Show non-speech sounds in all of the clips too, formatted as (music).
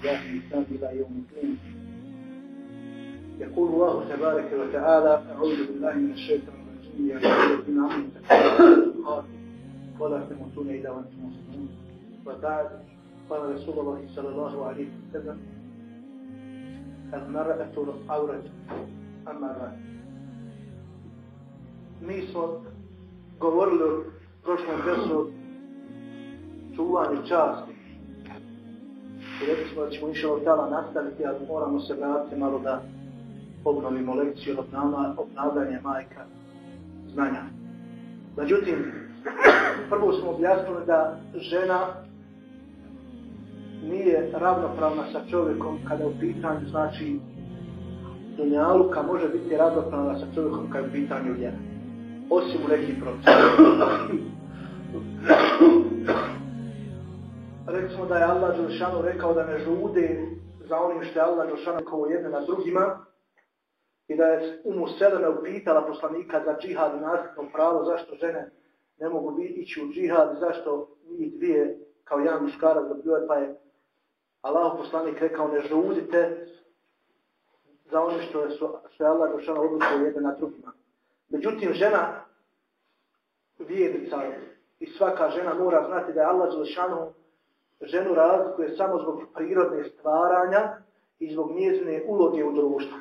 تبعهم بإحسان إلى يوم الدين. يقول الله تبارك وتعالى أعوذ بالله من الشيطان الرجيم. يا أيها الذين آمنوا ولا تموتون إلا وأنتم مسلمون. وبعد قال رسول الله صلى الله عليه وسلم المرأة عورة أما بعد mi smo govorili u prošlom versu čuvanju časti. I rekli smo da ćemo išao tala nastaviti, ali moramo se vratiti malo da obnovimo lekciju obnavljanja majka znanja. Međutim, prvo smo objasnili da žena nije ravnopravna sa čovjekom kada je u pitanju, znači, dunjaluka može biti ravnopravna sa čovjekom kada je u pitanju vjera. Osim u Recimo da je Allah Đelšanu rekao da ne žude za onim što je Allah Đelšanu kao jedne na drugima i da je Umu Seleme upitala poslanika za džihad i nasljedno pravo zašto žene ne mogu ići u džihad zašto njih dvije kao jedan muškarac dobivaju pa je Allah poslanik rekao ne žudite za ono što je, što je Allah Đelšanu odlučio jedne na drugima. Međutim, žena vjernica i svaka žena mora znati da je Allah Đelšanu ženu razlikuje samo zbog prirodne stvaranja i zbog njezine uloge u društvu.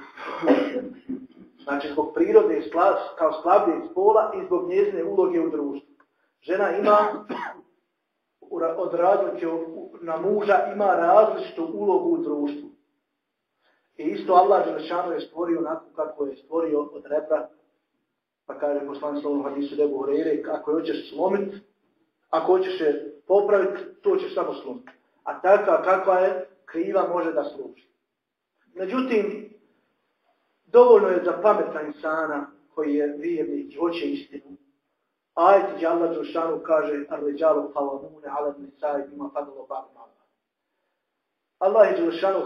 Znači zbog prirode kao slabije spola i zbog njezine uloge u društvu. Žena ima od razlike na muža ima različitu ulogu u društvu. I isto Allah Đelešanu je stvorio onako kako je stvorio od rebra. Pa kaže poslan slovom hadisu Debu Horeire, ako hoćeš slomit, ako hoćeš je popraviti, to ćeš samo slomiti. A takva kakva je, kriva može da služi. Međutim, dovoljno je za pametan insana koji je vjernik i hoće istinu. Ajde gdje Allah Đelšanu kaže Ar-ređalu kalamune ala nisaj bima fadalo ba'ma. Allah je Đelšanu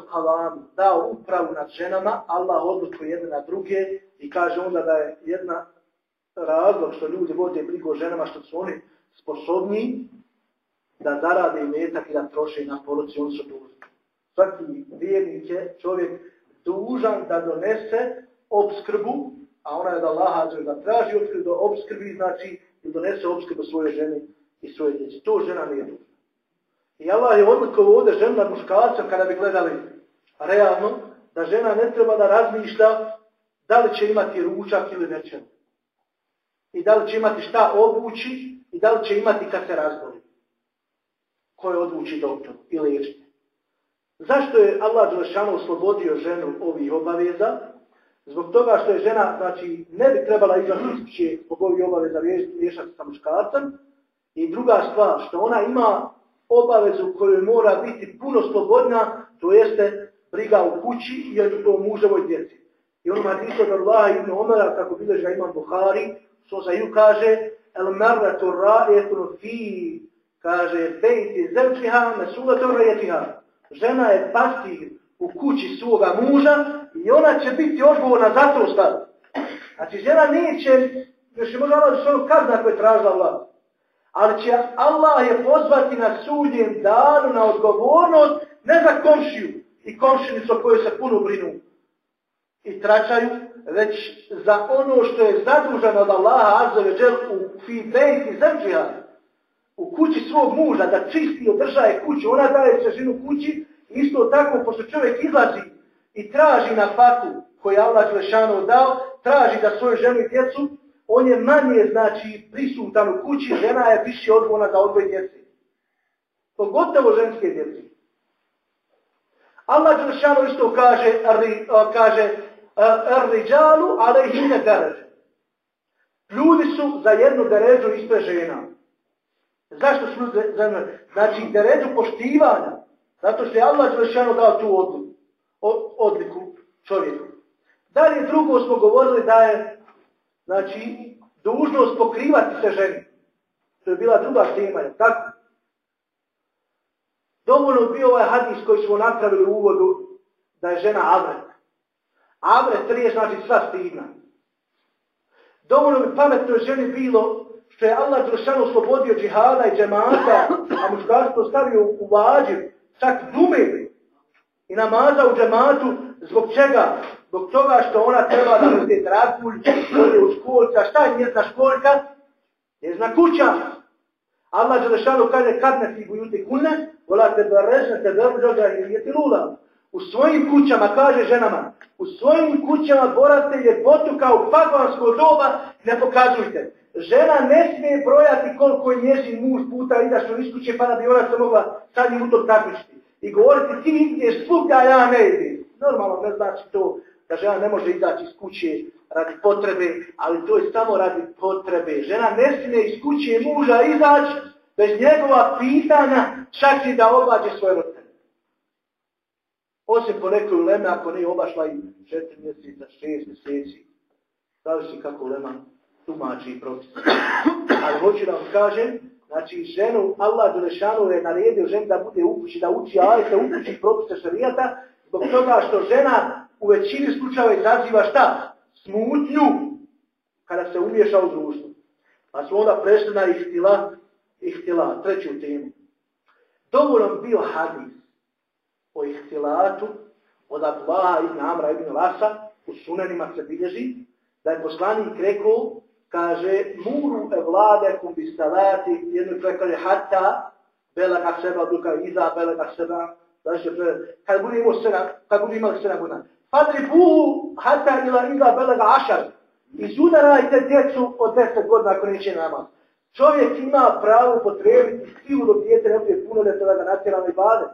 dao upravu nad ženama, Allah odlučuje jedne na druge i kaže onda da je jedna razlog što ljudi vode brigu o ženama, što su oni sposobni da zarade i i da troše na poruci, oni su dužni. Svaki vjernik je čovjek dužan da donese obskrbu, a ona je da Allah da traži obskrbu, da obskrbi, znači da donese obskrbu svoje žene i svoje djece. To žena nije dužna. I Allah je odlikovao ovdje ženu nad muškarcem kada bi gledali realno, da žena ne treba da razmišlja da li će imati ručak ili neće. I da li će imati šta obući i da li će imati kad se razboli. Ko je odvuči doktor ili liječnik. Zašto je Allah Đelešanu oslobodio ženu ovih obaveza? Zbog toga što je žena, znači, ne bi trebala izlaziti iz zbog ovih obaveza vješati sa muškarcem. I druga stvar, što ona ima obavezu koju mora biti puno slobodna, to jeste briga u kući i o muževoj djeci. I on hadisu od Allaha ibn Omara, kako bileže imam Buhari, što za ju kaže, el marratu ra'jetun fi, kaže, bejti zemčiha, mesulatu ra'jetiha. Žena je pastir u kući svoga muža i ona će biti odgovorna za to. Znači, žena neće, još je možda Allah što kazna koje tražila vlad. Ali će Allah je pozvati na sudnjem danu, na odgovornost, ne za komšiju i komšinicu koju se puno brinu i tračaju, već za ono što je zaduženo od Allaha azzavečel u fibejti zemđiha, u kući svog muža, da čisti i održaje kuću, ona daje ženu kući, isto tako, pošto čovjek izlazi i traži na faku koju je Allah Želešanu dao, traži da svoju ženu i djecu, on je manje, znači, prisutan u kući, žena je više odgovorna za odgoj djece. Pogotovo ženske djece. Allah Đelšanu isto kaže, arri, kaže Ar-riđalu alejhine deređe. Ljudi su za jednu deređu ispred žena. Zašto ljudi jednu? Znači, deređu poštivanja. Zato što je Allah Đelšanu dao tu odliku, odliku čovjeku. Dalje drugo smo govorili da je znači, dužnost pokrivati se ženi. To je bila druga tema, tako? Dovoljno bio ovaj hadis koji smo napravili u uvodu da je žena avret. Avret trije znači sva stidna. Dovoljno bi pametnoj ženi bilo što je Allah Đelšanu oslobodio džihada i džemata, a muškarstvo stavio u vađiv čak dume i namaza u džematu, zbog čega? Zbog toga što ona treba da bude trapulj, ode u školca, šta je njezna školjka? Njezna kuća. Allah Đelešanu kaže kad ne fi bujuti kune, volate da režete da i lula. U svojim kućama, kaže ženama, u svojim kućama boravite ljepotu kao pagovansko doba, ne pokazujte. Žena ne smije brojati koliko je njezin muž puta izašao iz kuće pa da bi ona se mogla sad u tom takmičiti. I govoriti ti ideš svugdje, a ja ne idem. Normalno ne znači to da žena ne može izaći iz kuće radi potrebe, ali to je samo radi potrebe. Žena ne smije iz kuće muža izaći bez njegova pitanja, čak i da obađe svoje roditelje. Osim po nekoj uleme, ako nije obašla i četiri mjeseca, šest mjeseci, zavisi kako ulema tumači i propis. Ali hoću da vam kažem, znači ženu, Allah Đelešanu je naredio ženu da bude u kući, da uči ajte, u kući propise šarijata, zbog toga što žena u većini slučajeva izaziva šta? Smutnju kada se umješa u društvo. Pa su onda prešli na ihtila, ihtila, treću temu. Dovoljno bio hadis o ihtilatu od Abdullaha ibn Amra ibn Lasa u sunanima se bilježi da je poslanik rekao kaže muru evlade kum bi salati jednu čovjek kaže hatta belaga seba duka iza belaga seba znači kad bude imao sena kad bude imao sena godina Padri buhu hatta ila iza belaga ašar izudarajte djecu od deset godina ako neće namaz. Čovjek ima pravo potrebiti silu dok djete ne bude puno da ga natjera i bade.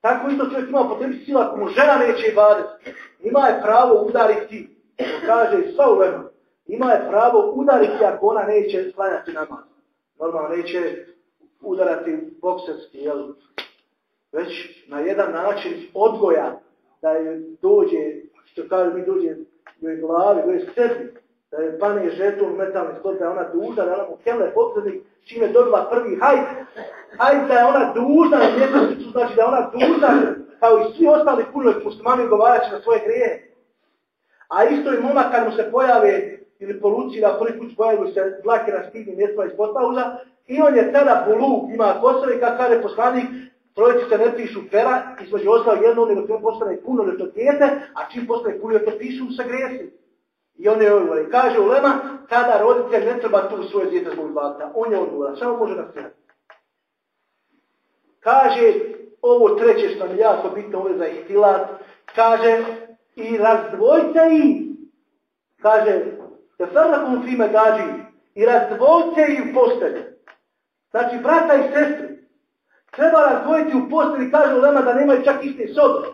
Tako isto čovjek ima potrebi sila ako mu žena neće ibadeti. Ima je pravo udariti, kaže i sva ulema. Ima je pravo udariti ako ona neće sklanjati namaz. Normalno neće udarati bokserski, jel? Već na jedan način odgoja da je dođe, što kaže mi dođe do je glavi, do je sebi, da je pane žetom metalni stol, da je ona duža, da je ona mu kemle podsrednik, čime dobila prvi hajt, hajt da je ona dužna na znači da je ona dužna, kao i svi ostali punjoj muslimani govajaći na svoje grije. A isto i momak kad mu se pojave ili poluci da prvi put pojavu se dlake na stidnim mjestima potpauza, i on je tada bulu, ima kosove, kad kaže poslanik, trojici se ne pišu pera, između ostalo jedno, nego to postane puno da to dijete, a čim postane puno to pišu sa gresi. I on je odgovoran. Kaže Ulema, kada roditelj ne treba tu svoje djete zbog bata. On je odgovoran. Samo može nastirati. Kaže, ovo treće što mi jako bitno ovo za ihtilat, kaže, i razdvojite ih. Kaže, te fernakum fime daži, i razdvojite ih u postelju. Znači, brata i sestri, treba razdvojiti u postelji, kaže Ulema, da nemaju čak iste sobe.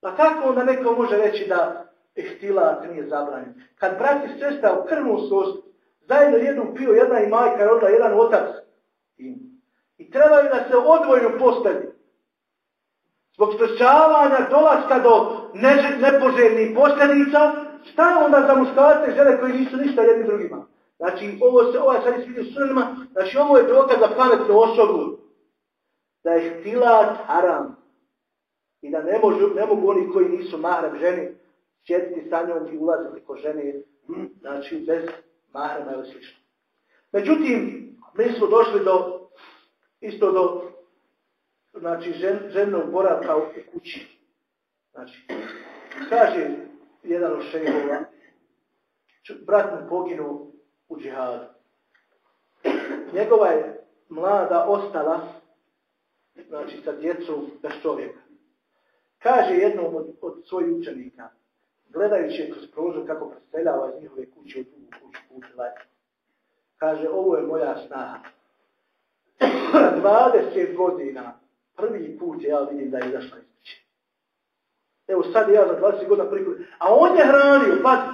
Pa kako onda neko može reći da ihtilat nije zabranjen. Kad brat i sestra u krvnu sostu, zajedno jednu pio, jedna i majka rodila, jedan otac. I, i trebaju da se odvojno postavi. Zbog sprečavanja dolaska do nepoželjnih posljedica, šta je onda za muškarce žele koji nisu ništa jedni drugima? Znači, ovo se, ovaj sad je sunima, znači ovo je dokaz za pametnu osobu. Da je ihtilat haram. I da ne, možu, ne mogu oni koji nisu mahram ženi sjediti sa njom i ulaziti ko žene, znači bez mahrama ili slično. Međutim, mi smo došli do, isto do, znači, žen, ženog boravka u kući. Znači, kaže jedan od šejhova, brat mu poginu u džihadu. Njegova je mlada ostala, znači sa djecom bez čovjeka. Kaže jednom od, od svojih učenika, gledajući kroz prozor kako preseljava iz njihove kuće u drugu kuću put Kaže, ovo je moja snaha. (clears throat) 20 godina, prvi put ja vidim da je izašla iz kuće. Evo sad ja za 20 godina put. A on je hranio, pa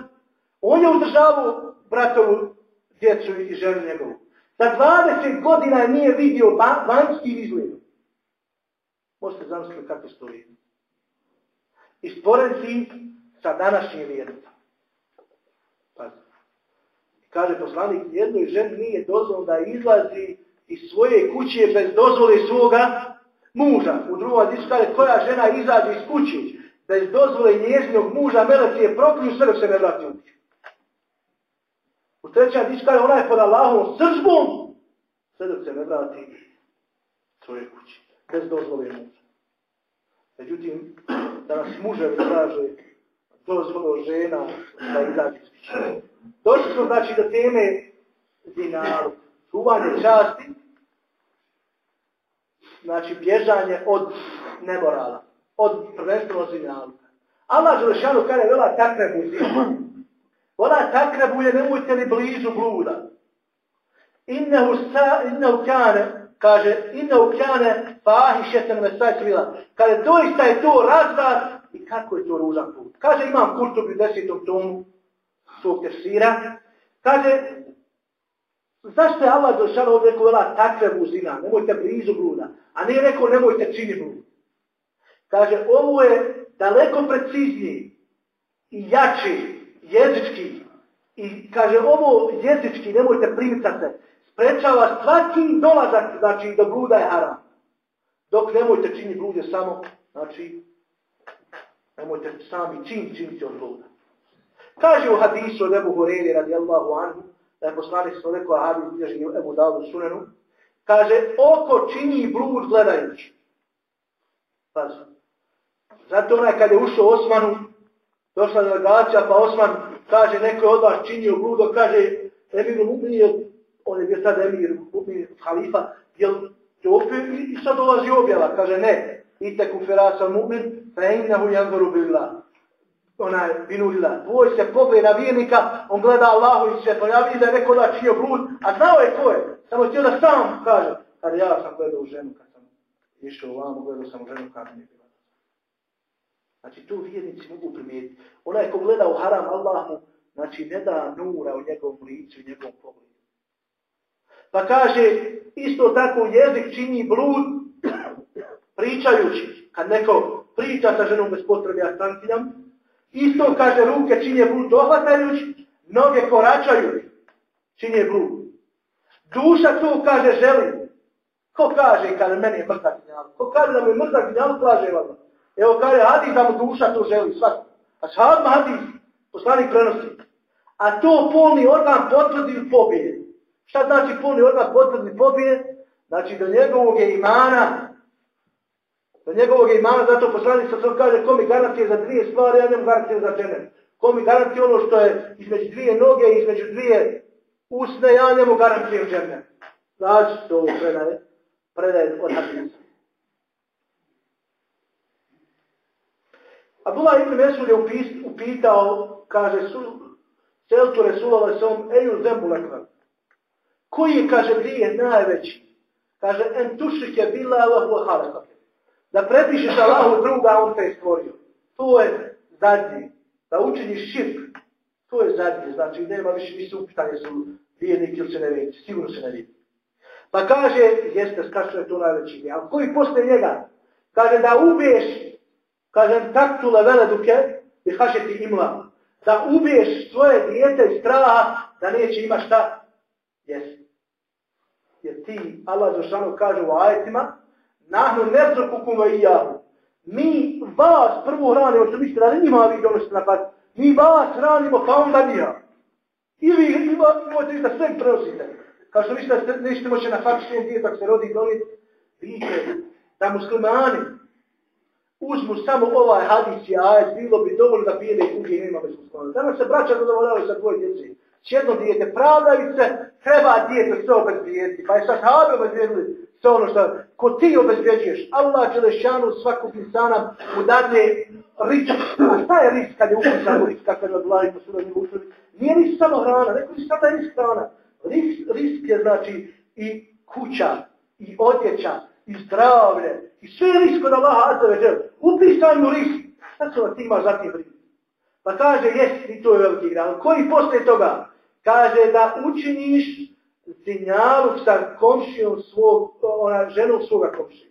on je udržavao bratovu djecu i ženu njegovu. Za 20 godina nije vidio vanjski izgled. Možete zamisliti kako se to vidi. I sporedci sa današnjim vjernicom. Kaže poslanik, jednoj ženi nije dozvoljeno da izlazi iz svoje kuće bez dozvole svoga muža. U drugom kaže, koja žena izađe iz kuće bez dozvole njezinog muža, meleci je proklju, sve se ne vrati u kuću. U trećem kaže, ona je pod Allahom sržbom, sve se ne vrati svoje kuće. bez dozvole muža. Međutim, (clears throat) da nas muževi traže dozvolu žena da izađe Došli smo znači do teme dinaru, čuvanje časti, znači bježanje od nemorala, od prvenstveno zinalu. Allah Želešanu kada vela takrebu zinu. Vola takrebu je nemojte li blizu bluda. Innehu, sa, innehu kane, kaže, innehu kane fahišetem me sajtvila. Kaže, doista je to razvrat i kako je to ružan put. Kaže, imam kurtobi u desetom tomu svog tefsira. Kaže, zašto je Allah došao ovdje rekao vela takrebu zina, nemojte blizu bluda. A nije rekao nemojte čini blud. Kaže, ovo je daleko precizniji i jači jezički. I kaže ovo jezički nemojte primicati sprečava svaki dolazak znači do bluda je haram. Dok nemojte čini blude samo znači nemojte sami čin činiti od bluda. Kaže u hadisu od Ebu Horeli radijallahu anhu da je poslanik smo rekao hadis bilježi Ebu Davu sunenu kaže oko čini blud gledajući. Pazi Zato onaj kad je ušao Osmanu, došla delegacija, pa Osman kaže, neko je od vas činio bludo, kaže, Emir Mu'min, on je bio sad Emir Mu'min, halifa, jel to i sad dolazi objava, kaže, ne, ite kuferasa Mu'min, fa innahu janzoru billah. Onaj, binu lillah. Tvoj se pogled na vjernika, on gleda Allahu i se pojavi da je neko da činio blud, a znao je ko je, samo htio da sam kaže, kada ja sam gledao u ženu, kad sam išao u vamu, gledao sam u ženu, kada mi je Znači, tu vjernici mogu primijetiti. Onaj ko gleda u haram Allah mu, znači, ne da nura u njegovom licu, u njegovom pogledu. Pa kaže, isto tako jezik čini blud, (coughs) pričajući. Kad neko priča sa ženom bez potrebe, ja isto kaže, ruke činje blud dohvatajući, noge koračaju, činje blud. Duša tu kaže, želi. Ko kaže, kada meni je mrtak? Ko kaže da mu je mrtak kaže vam. Evo kaže hadis da mu duša to želi, svaki. A shab hadis, poslanik prenosi. A to polni organ potvrdi pobije. Šta znači polni organ potvrdi pobije? Znači do njegovog je imana, do njegovog je imana, zato poslanik sa sam kaže, ko mi garantije za dvije stvari, ja njemu garantije za žene. Ko mi garantije ono što je između dvije noge, između dvije usne, ja njemu garantije žene. Znači to predaje, predaje od hadisa. Abdullah ibn Mesud je upitao, kaže, Seltu Resulova som, eju zembu lekvar. Koji, kaže, grije najveći? Kaže, en tušike bila Allahu halaka. Da prepišeš Allahu druga, on te je stvorio. To je zadnji. Da učiniš širk. To je zadnji. Znači, nema više, nisu upitanje su vijednik ili se ne. Sigurno se ne vidi. Pa kaže, jeste, skašto je to najveći. A koji posle njega? Kaže, da ubiješ Kažem, taktule veleduke i hašeti imla. Da ubiješ svoje dijete straha da neće ima šta jesti. Jer ti, Allah Zošanu kaže u ajetima, nahnu nezrukukum jahu. Mi vas prvo hranimo, što da ne njima vi donosite na pad. Mi vas hranimo pa onda nija. I vi imate da sve prenosite. Kao što mislite da nećete moći na faktu svijem djetak se rodi i donijeti. Vidite, da muslimani uzmu samo ovaj hadis i bilo bi dovoljno da pijede i kuge i nema muslimana. Danas se braća zadovoljavaju sa dvoje djeci. Čjedno dijete pravdavice, treba dijete sve obezbijeti. Pa je sad habe obezbijedili sve ono što, ko ti obezbijeđuješ. Allah će lešanu svakog insana mu dadne risk. A šta je risk kad je ukusan risk, kako je odlavi po sudovnim uslovi? Nije risk samo hrana, neko je sada risk hrana. Risk, risk je znači i kuća, i odjeća, i zdravlje, i sve risk od Allaha Azza Jel. Upisanju risk. Šta se ti imaš za tim? Pa kaže, jes, i to je veliki grad. Koji posle toga? Kaže da učiniš zinjalu sa komšijom svog, ona, ženom svoga komšija.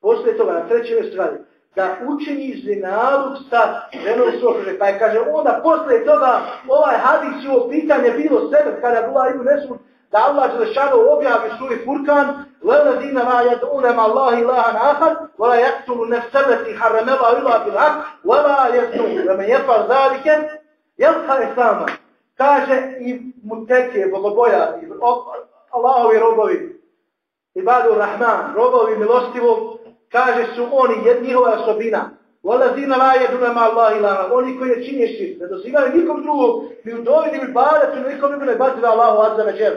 Posle toga, na trećem mjestu radi, da učiniš zinalu sa ženom svog komšija. Pa je kaže, onda posle toga, ovaj hadis je ovo pitanje bilo sebe, kada je bila Ibu Nesud, da Allah Đelešanu objavi suri Furkan وَلَذِينَ مَا يَدْعُونَ مَا اللَّهِ إِلَهًا آخَرْ وَلَا يَقْتُلُ نَفْسَ الَّتِي حَرَّمَ اللَّهُ إِلَّا بِالْحَقِّ وَلَا يَزْنُونَ وَمَنْ يَفْعَلْ ذَلِكَ يَلْقَى إِثَامًا Kaže i muteke, bogoboja, Allahovi robovi, Ibadu Rahman, robovi milostivog, kaže su oni, njihova osobina. Volazina la jeduna ma Allah ilana. Oni koji je činje širk, ne dozivaju nikom drugog, ni u dovi, ni u ibadetu, ni nikom ne baziva Allahu azza ve džel.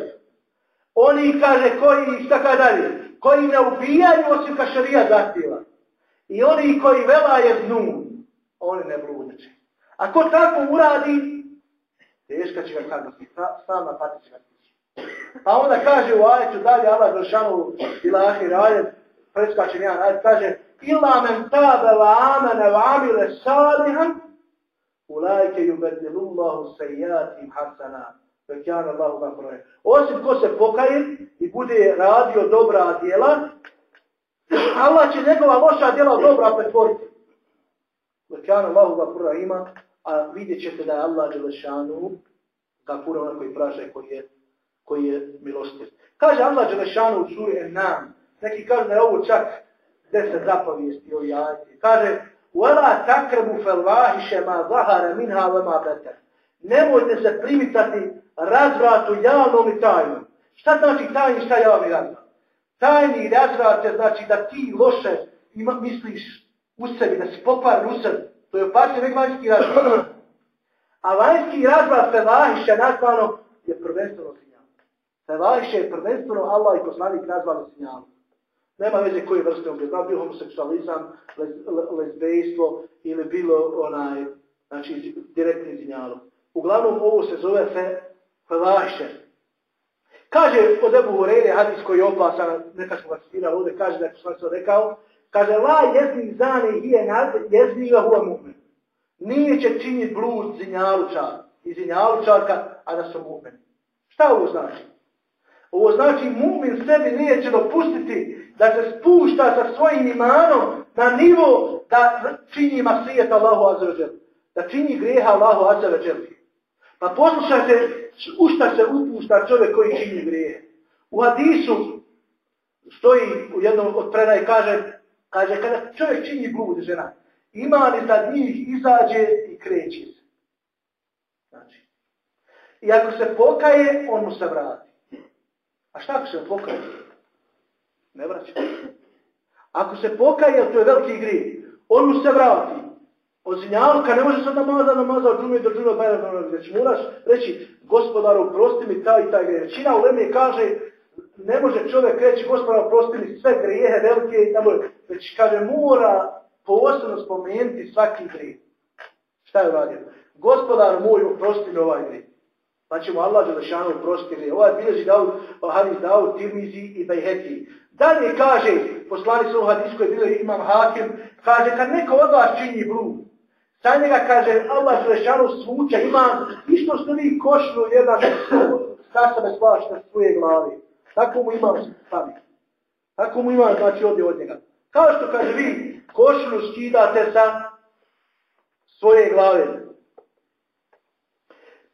Oni, kaže, koji, šta kada dalje, koji ne ubijaju osim ka šarija zahtjeva. I oni koji vela je dnu, oni ne bludeće. A ko tako uradi, teška će ga kazati, sama pati će ga A onda kaže u ajetu dalje, Allah Žešanu ila ahir ajet, preskače jedan ajet, kaže Ila men tabe wa amene wa amile salihan, ulajke yubedilu Allahu sejatim hasana. Vekjana Allahu gafuraj. Osim ko se pokaje i bude radio dobra djela, Allah će njegova loša djela dobra pretvoriti. Vekjana Allahu gafuraj ima, a vidjet ćete da je Allah Đelešanu gafuraj onaj koji praša i koji je, koji je milostiv. Kaže Allah Đelešanu u suri Enam, neki kaže da je ovo čak deset zapovijesti o jajci. Kaže, وَلَا تَكْرَبُ فَلْوَاهِشَ مَا ظَهَرَ مِنْهَا وَمَا بَتَرْ Nemojte se primicati razvratu javnom i tajnom. Šta znači tajni, šta javni razvrat? Tajni razvrat je znači da ti loše ima, misliš u sebi, da si pokvar u sebi. To je opasno nek vanjski razvrat. A vanjski razvrat Fevahiša nazvano je prvenstveno sinjal. Fevahiša je prvenstveno Allah i poslanik nazvano sinjal. Nema veze koje vrste on da bio homoseksualizam, lez, lezbejstvo ili bilo onaj, znači direktni zinjalo. Uglavnom ovo se zove se Felaše. Kaže od Ebu Hureyre, hadis koji je opasan, neka smo ga citirali ovdje, kaže da je poslanic rekao, kaže, la jezni zane hije nad, jezni ga huva. Nije će činiti blud zinjalučar i zinjalučarka, a da su mu'min. Šta ovo znači? Ovo znači mu'min sebi nije će dopustiti da se spušta sa svojim imanom na nivo da čini masijeta Allahu azzawajal. Da čini greha Allahu azzawajal. Pa poslušajte u šta se upušta čovjek koji čini grehe. U hadisu stoji u jednom od predaj kaže, kaže kada čovjek čini blud žena, ima li za njih izađe i kreće se. Znači. I ako se pokaje, on mu se vrati. A šta ako se pokaje? Ne vraća. Ako se pokaje, to je veliki grije. On mu se vrati. Od zinjalka ne može sad namaza, namaza džume do džume, bajra, već moraš reći, gospodaru, prosti mi taj i taj grije. Većina u Leme kaže, ne može čovjek reći, gospodaru, prosti mi sve grijehe velike i tamo, već kaže, mora posebno spomenuti svaki grije. Šta je uradio? Gospodar moj, oprosti mi ovaj grije. Pa ćemo Allah Đelešanu oprostiti. Ovaj bilježi dao hadis dao Tirmizi i Bejheti. Dalje kaže, poslani su u hadis koji je bilo imam hakim, kaže, kad neko od vas čini blud, sa njega kaže, Allah Đelešanu svuča, ima isto što vi košnu jedan sa sebe slaš na svoje glavi. Tako mu imam sami. Tako mu imam, znači, ovdje od njega. Kao što kaže vi, košnu skidate sa svoje glave.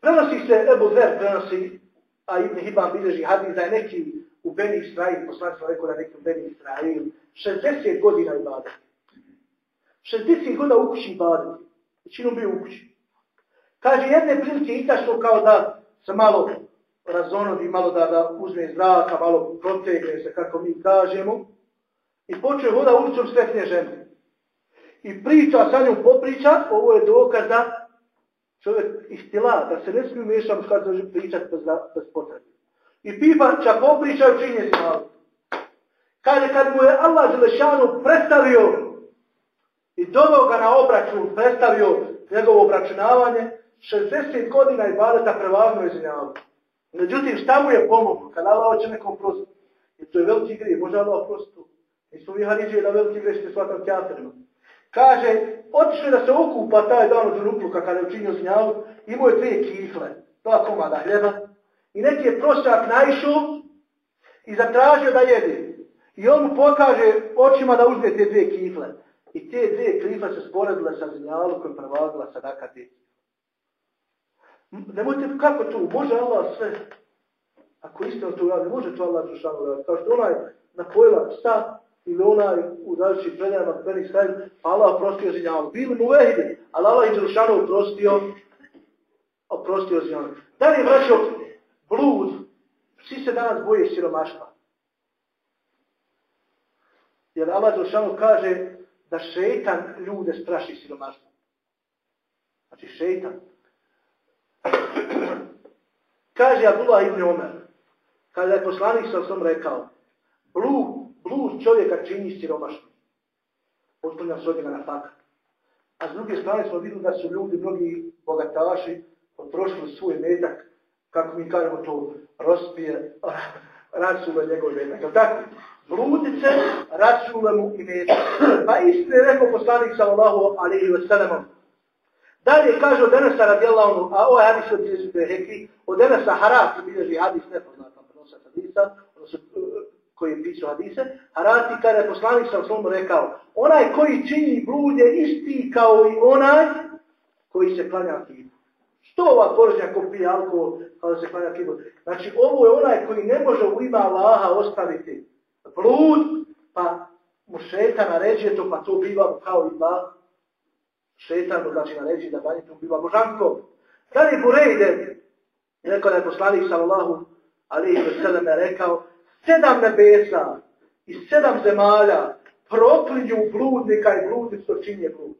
Prenosi se, Ebu Zer prenosi, a Ibn Hibam bilježi hadis da je neki u Beni Israil, poslani smo rekao da neki u Beni Israil, 60 godina i bade. 60 godina u kući bade. Većinu bio u kući. Kaže, jedne prilike itašlo kao da se malo razonodi, malo da, da uzme zraka, malo protegne se, kako mi kažemo. I počeo voda ulicom sretne žene. I priča sa njom popriča, ovo je dokaz da čovjek ihtila, da se ne smiju miješati muškarci da pričati bez, bez potrebe. I pipa čak popričaju činje se malo. Kaže, kad mu je Allah Želešanu predstavio i doveo ga na obračun, predstavio njegovo obračunavanje, 60 godina i baleta prevagno izvinjavao. Međutim, šta mu je pomoglo? Kad Allah hoće nekom prostiti. I to je veliki grije, može Allah prostiti. Mi smo vi hariđe da veliki grije je svakom teatrima. Kaže, otišli da se okupa taj dan od Žunupluka kada je učinio znjavu, imao je dvije kifle, dva komada hljeba, i neki je prosjak naišao i zatražio da jede. I on mu pokaže očima da uzme te dvije kifle. I te dvije kifle se sporedile sa znjavu kojom prevagila sadaka te. Nemojte, kako to? Može Allah sve. Ako istino to radi, može to Allah Žušanu raditi. Kao što onaj napojila psa, ili onaj u različitih predajama Beni Israel, Allah oprostio zinjavu. Bili mu vehide, ali Allah i Đelšanu oprostio, oprostio zinjavu. Da li je vraćao blud, svi se danas boje siromaštva. Jer Allah Đelšanu kaže da šeitan ljude straši siromaštvo. Znači šeitan. (clears throat) kaže Abdullah ibn Omer, kada je poslanik sa osvom rekao, blud, blud čovjeka čini siromaštvo. Otklonjam se od njega na fakat. A s druge strane smo vidjeli da su ljudi, mnogi bogataši, potrošili svoj metak, kako mi kažemo to, rospije, (laughs) rasule njegov metak. Je tako? Bludice, rasule mu i metak. Pa isto je rekao poslanik sallallahu alaihi wa sallamom. Dalje kaže od Enesa radijallahu a ovo je hadis od Jesu Beheki, od Enesa Harati bilježi hadis nepoznatan prenosa hadisa, odnosno koji je pisao hadise, Harati kada je poslanik sallallahu rekao, onaj koji čini blud je isti kao i onaj koji se klanja kibu. Što ova poređenja ko pije alkohol kada se klanja kibu? Znači ovo je onaj koji ne može u ima Allaha ostaviti blud, pa mu šeta naređuje to, pa to biva kao i ba. Šetan mu znači naređuje da dalje to biva božansko. Dalje Burejde, rekao da je poslanik sallallahu wa sallam rekao, sedam nebesa i sedam zemalja proklinju bludnika i bludnicu činje blud.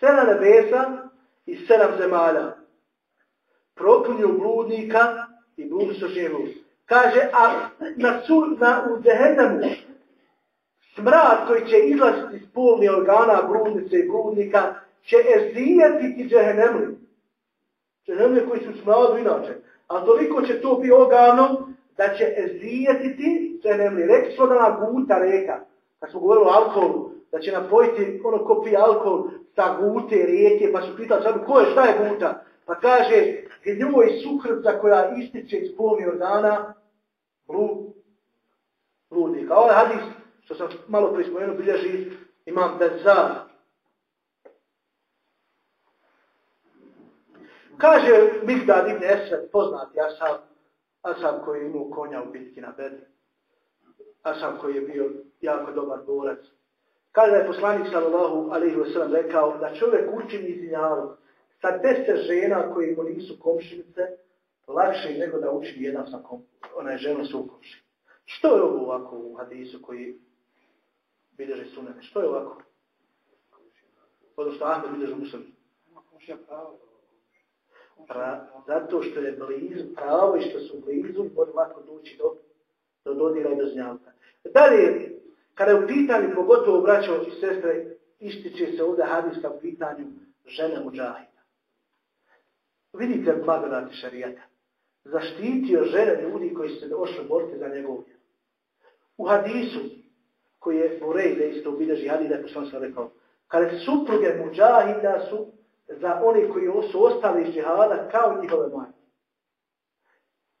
Sedam nebesa i sedam zemalja proklinju bludnika i bludnicu činje. Kaže, a na, na u Zehennemu smrad koji će izlaziti iz polnih organa bludnice i bludnika će ezijetiti Zehennemli. Zehennemli koji su smradu inače. A toliko će to biti organom da će ezijetiti Zehennemli. Rekli smo da guta reka kad smo govorili o alkoholu, da će napojiti ono ko pije alkohol sa gute rijeke, pa su pitali ko je, šta je guta? Pa kaže, gnjoj suhrca koja ističe iz polnih organa, blud, bludnika. Ovo je hadis, što sam malo prije spomenuo, bilježi imam Bezar. Kaže Migdad ibn Esed, poznati Asab, Asab koji je imao konja u bitki na Bedri. Asab koji je bio jako dobar borac. Kada je poslanik sallallahu alaihi wa sallam rekao da čovjek učini izvinjavu sa deset žena koji mu nisu komšinice, lakše nego da učini jedan sa kom, onaj žena su komši. Što je ovo ovako u hadisu koji bilježi sunene? Što je ovako? Što Ahmed bilježi muslim. Pra, zato što je blizu, pravo i što su blizu, može lako doći do, do dodira i do znjavka. Dalje, kada je u pitanju, pogotovo braćo i sestre, ističe se ovdje hadijska u pitanju žene muđahida. Vidite blagodati šarijata. Zaštitio žene ljudi koji se došli boriti za njegov. U hadisu, koji je u rejde isto obilježi hadida, ko sam sam rekao, kada supruge muđahida su za oni koji su ostali iz džihada kao njihove majke.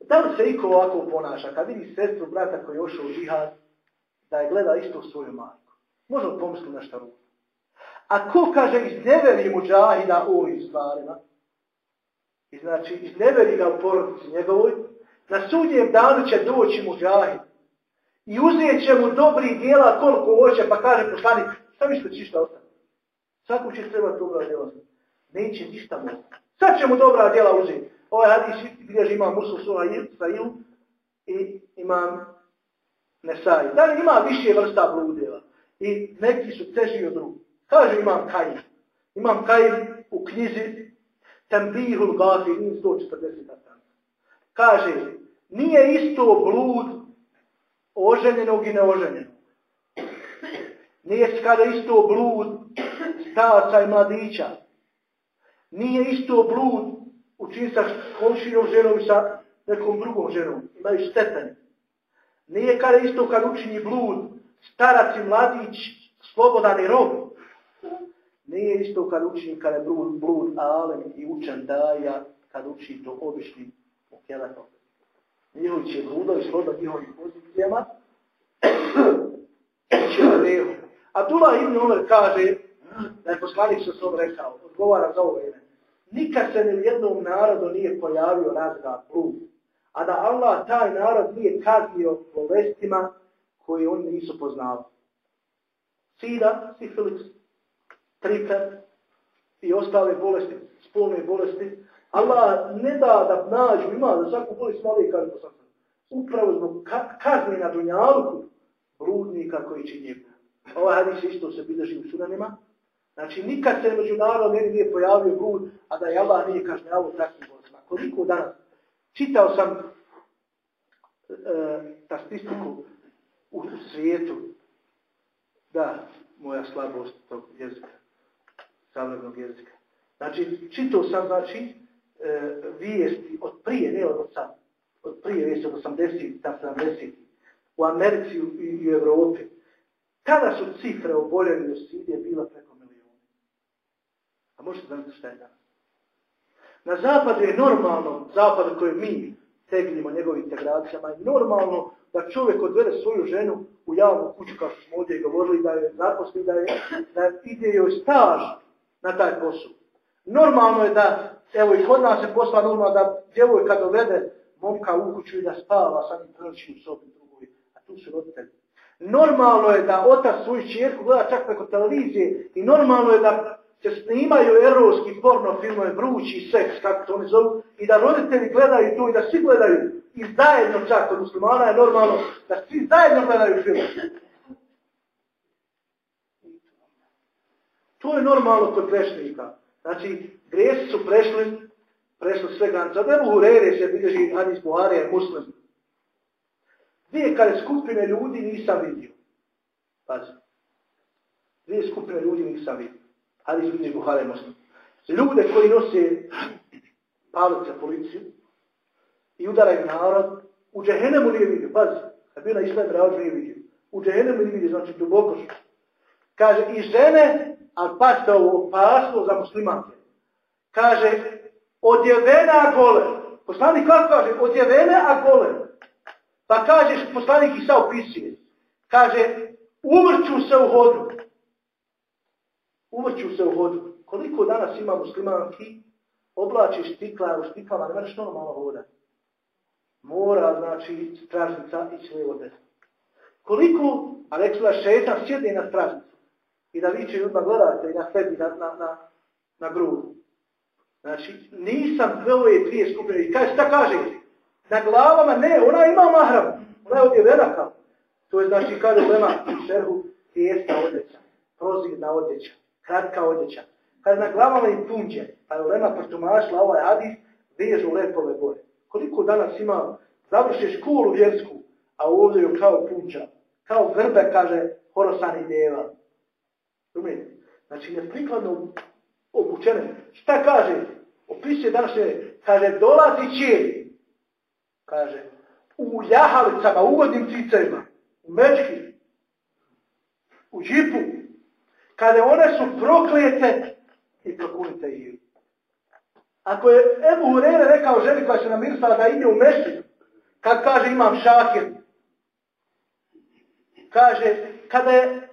Da li se iko ovako ponaša? Kad vidi sestru brata koji je ošao u džihad, da je gleda isto svoju majku. Možemo pomisliti nešto ruku. A ko kaže izneveri muđahida u ovim stvarima? I znači izneveri ga u porodici njegovoj, na sudnjem danu će doći muđahid. I uzet će mu dobri dijela koliko hoće, pa kaže poslanik, šta mi što ćeš šta ostati? Svako će treba dobra djela. Neće ništa moći. Sad će mu dobra djela uzeti. Ovaj hadis bilježi imam Musul sa ilu i imam Nesaj. Da li ima više vrsta bludeva? I neki su teži od drugih. Kaže imam Kajim. Imam Kajim u knjizi Tembihul Gafir, 140. Kaže, nije isto blud oženjenog i neoženjenog. Nije kada isto blud staraca i mladića. Nije isto blud učin sa komšinom ženom i sa nekom drugom ženom. Imaju stepeni. Nije kada isto kad učini blud, starac i mladić, slobodan i rob. Nije isto kad učini kada je blud, blud alem i učen daja, kad uči to običnim okjelatom. Njihovi će bludovi slobodan njihovim pozicijama, (clears throat) će na rehu. Abdullah ibn Umar kaže, da je poslanik sa rekao, odgovara za ovo ime, nikad se ni jednom narodu nije pojavio razgrad blud a da Allah taj narod nije kaznio bolestima koje oni nisu poznali. Sida, sifilis, triper i ostale bolesti, spolne bolesti, Allah ne da da nađu, ima za svaku bolest mali po sam. Upravo zbog kazni na dunjalku bludnika koji čini Ovaj hadis isto se bilježi u sunanima. Znači, nikad se među narodom nije pojavio blud, a da je Allah nije kažnjavao takvim bolestima. Koliko danas? Čitao sam e, statistiku u svijetu. Da, moja slabost tog jezika. Savrednog jezika. Znači, čitao sam, znači, e, vijesti od prije, ne od sad. Od prije vijesti od 80 ta 70 u Americi i, u Europi. Kada su cifre oboljenih od Sirije bila preko milijuna? A možete znati šta je danas? Na zapadu je normalno, zapadu koje mi tegnimo njegovim integracijama, je normalno da čovjek odvede svoju ženu u javnu kuću, kao što smo ovdje govorili, da je zaposli, da, je, da ide joj staž na taj posao. Normalno je da, evo i kod nas se posla normalno da djevojka dovede momka u kuću i da spava sa njim u sobi drugoj, a tu su roditelji. Normalno je da otac svoju čerku gleda čak preko televizije i normalno je da se snimaju erovski porno filmove, vrući seks, kako to oni zovu, i da roditelji gledaju to i da svi gledaju i zajedno čak od muslimana je normalno da svi zajedno gledaju film. To je normalno kod grešnika. Znači, grijesi su prešli, prešli sve granice. Od Ebu Hurere se bilježi Hadis Buharija muslim. Dvije kada skupine ljudi nisam vidio. Pazi. Dvije skupine ljudi nisam vidio. Hadis bilježi Buharija muslim. Ljude koji nose palice policiju i udaraju narod, u džehenemu nije vidio. Pazi. Kad bio na Islam Rađu nije vidio. U džehenemu nije vidio, znači duboko. Kaže, i žene ali pazite ovo opasno za muslimanke. Kaže, odjevene a gole. Poslanik kako kaže? Odjevene a gole. Pa kaže, poslanik i sa opisuje. Kaže, uvrću se u hodu. Uvrću se u hodu. Koliko danas ima muslimanki, oblači stikla u stiklama, ne što normalno hoda. Mora, znači, stražnica i vode. Koliko, a rekla šetan sjede na stražnicu i da viće ljudima gledate i na sebi, na, na, na, na grudu. Znači, nisam sve ove dvije skupine. I kaj, šta kaže? Na glavama, ne, ona ima mahram. Ona je odjevena kao. To je znači, kaže Lema šerhu, tijesta odjeća, prozirna odjeća, kratka odjeća. Kaže, na glavama im punđe, pa je Lema protumašla ovaj hadis, vežu lepove boje. Koliko danas ima, završi školu vjersku, a ovdje ju kao punđa, kao vrbe, kaže, horosani djeva. Razumijete? Znači, neprikladno obučene. Šta kaže? Opisuje današnje, kaže, dolazi će, kaže, u jahalicama, ugodnim cicajima, u mečki, u džipu, kada one su proklijete i prokunite ih. Ako je Ebu Hurere rekao ženi koja se namirsala da ide u mešćinu, kad kaže imam šakir, kaže, kada je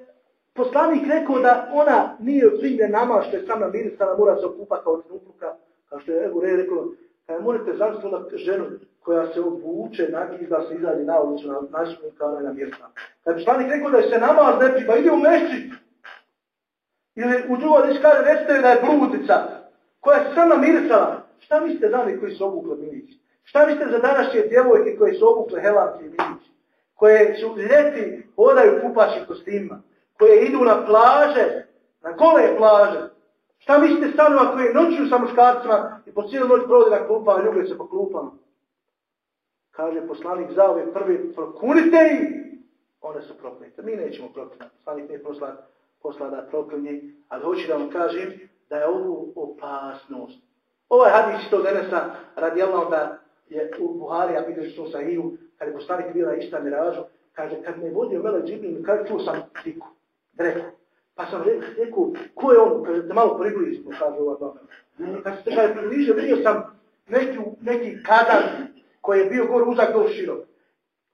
poslanik rekao da ona nije primjer nama što je sama mirisana, mora se okupati kao snupluka, kao što je Ebu Rej rekao, kada morate zamisliti ženu koja se obuče, da se izađe na ulicu, na našinu kao ona mirisana. Kada je poslanik rekao da se namaz ne priba, ide u mešći. Ili u drugoj reći kaže, recite da je bludnica, koja se sama mirisala. Šta mislite za oni koji su obukle milici? Šta mislite za današnje djevojke koje su obukle helanke i? Koje su ljeti hodaju kupačim kostimima? Koje idu na plaže, na gole plaže. Šta mislite stanova koje noću sa muškarcima i po cijelu noć provode na klupama, ljube se po klupama? Kaže poslanik za ove prvi, prokunite ih! One su proklinite. Mi nećemo proklinati. Poslanik ne posla, posla da proklinje, ali hoću da vam kažem da je ovo opasnost. Ovaj hadis to denesa radi Allah da je u Buhari, a vidio što sa Iju, kad je poslanik bila ista miražu, kaže, kad me vodio Mele Džibin, kaže, čuo sam tiku. Rekao. Pa sam rekao, ko je on, da malo približimo, kaže ova baba. Kad se ga je približio, vidio sam neki, neki kazan koji je bio gor uzak do širok.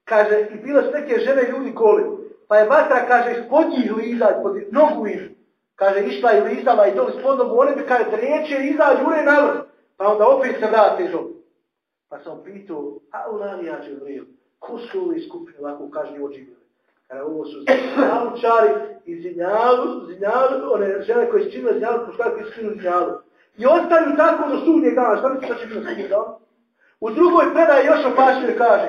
Kaže, i bilo su neke žene ljudi goli. Pa je vatra, kaže, ispod njih liza, pod nogu im. Kaže, išla i lizala i dole ispod nogu, one bi, kaže, treće, izađu, ure na vrh. Pa onda opet se vrate žom. Pa sam pitao, a u ja će vriju, ko su ovi skupine ovako kažnji oči Kada ovo su zinjalučari i zinjalu, zinjalu, one žene koje su činile zinjalu, muškarke su činili zinjalu. I ostaju tako do sudnje dana. Šta misliš šta će biti sudnje dana? U drugoj predaji još opašnije kaže,